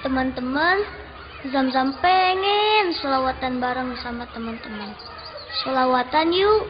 Teman-teman, Zam-Zam pengen selawatan bareng sama teman-teman. Selawatan yuk.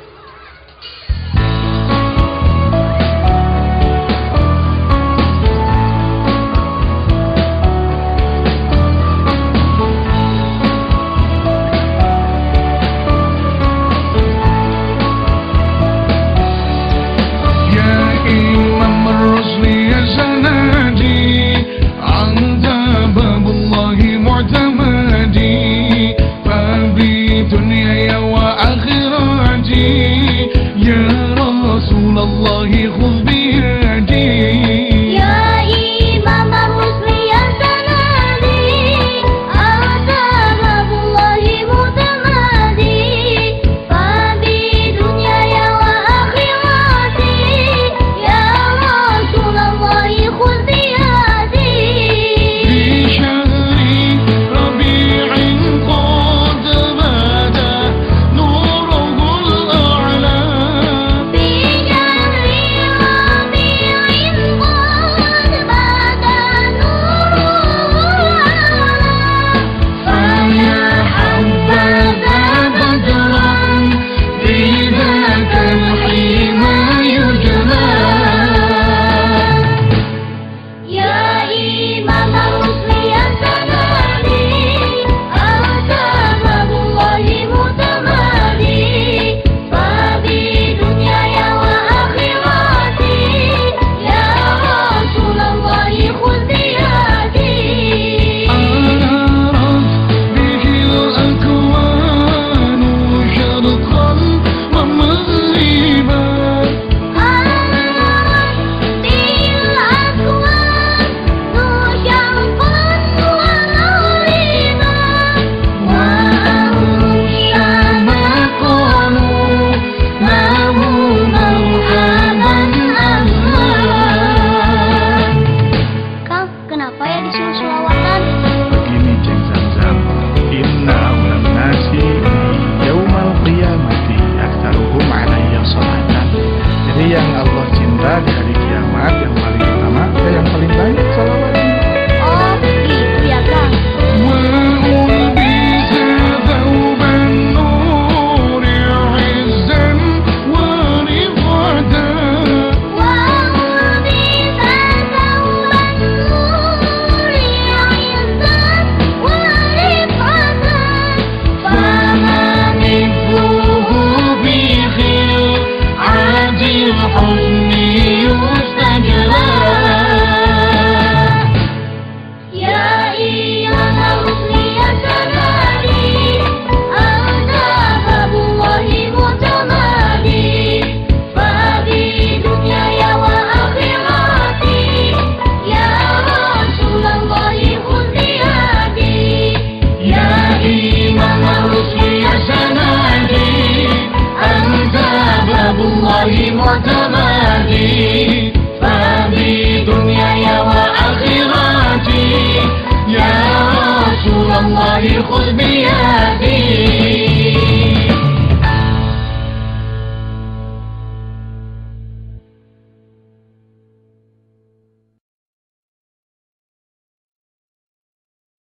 就说。لي دنياي وآخرتي يا رسول الله خذ بيدي